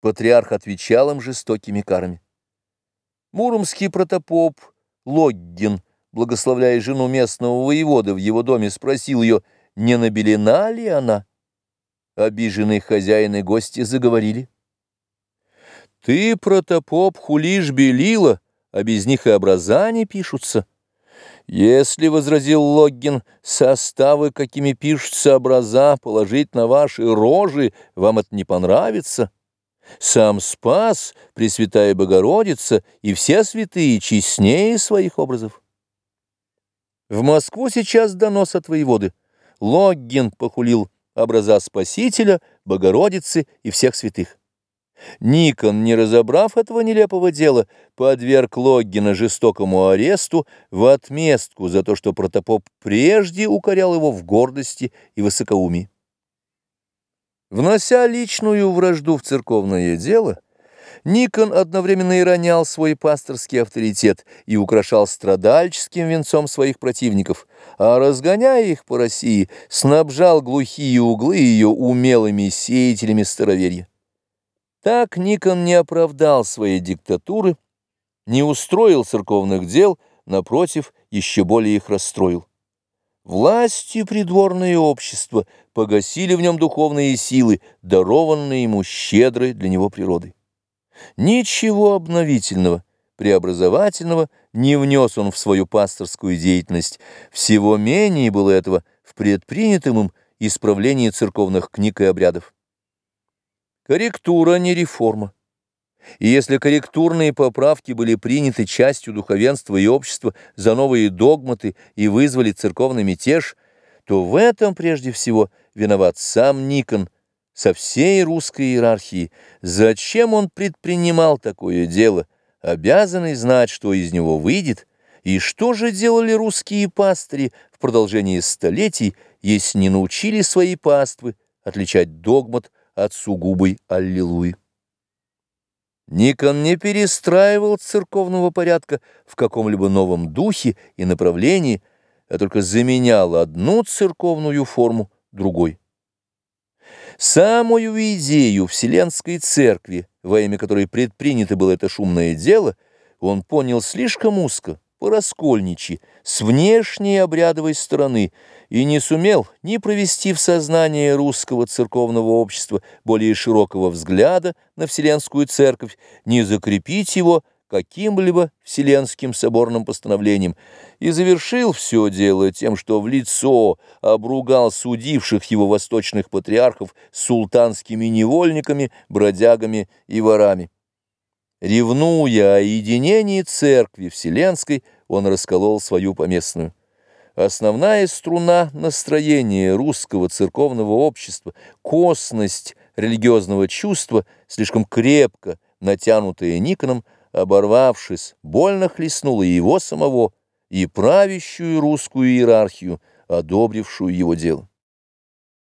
Патриарх отвечал им жестокими карами. Муромский протопоп Логгин, благословляя жену местного воевода в его доме, спросил ее, не набелена ли она. Обиженные хозяин и гости заговорили. «Ты, протопоп, хулишь белила, а без них и образа не пишутся». «Если, — возразил Логгин, — составы, какими пишутся образа, положить на ваши рожи, вам это не понравится». Сам Спас, Пресвятая Богородица и все святые честнее своих образов. В Москву сейчас донос от воеводы. Логгин похулил образа Спасителя, Богородицы и всех святых. Никон, не разобрав этого нелепого дела, подверг Логгина жестокому аресту в отместку за то, что протопоп прежде укорял его в гордости и высокоумии. Внося личную вражду в церковное дело, Никон одновременно и ронял свой пасторский авторитет и украшал страдальческим венцом своих противников, а, разгоняя их по России, снабжал глухие углы ее умелыми сеятелями староверья. Так Никон не оправдал своей диктатуры, не устроил церковных дел, напротив, еще более их расстроил. Власти придворное общество погасили в нем духовные силы, дарованные ему щедрой для него природой. Ничего обновительного, преобразовательного не внес он в свою пасторскую деятельность, всего менее было этого в предпринятом им исправлении церковных книг и обрядов. Корректура не реформа. И если корректурные поправки были приняты частью духовенства и общества за новые догматы и вызвали церковный мятеж, то в этом прежде всего виноват сам Никон со всей русской иерархией. Зачем он предпринимал такое дело, обязанный знать, что из него выйдет, и что же делали русские пастыри в продолжении столетий, если не научили свои паствы отличать догмат от сугубой аллилуйи? Никон не перестраивал церковного порядка в каком-либо новом духе и направлении, а только заменял одну церковную форму другой. Самую идею Вселенской Церкви, во имя которой предпринято было это шумное дело, он понял слишком узко, по-раскольничьи, с внешней обрядовой стороны, и не сумел ни провести в сознание русского церковного общества более широкого взгляда на Вселенскую Церковь, ни закрепить его каким-либо Вселенским соборным постановлением, и завершил все дело тем, что в лицо обругал судивших его восточных патриархов султанскими невольниками, бродягами и ворами. Ревнуя о единении церкви вселенской, он расколол свою поместную. Основная струна настроения русского церковного общества, косность религиозного чувства, слишком крепко натянутая Никоном, оборвавшись, больно хлестнула и его самого, и правящую русскую иерархию, одобрившую его дело.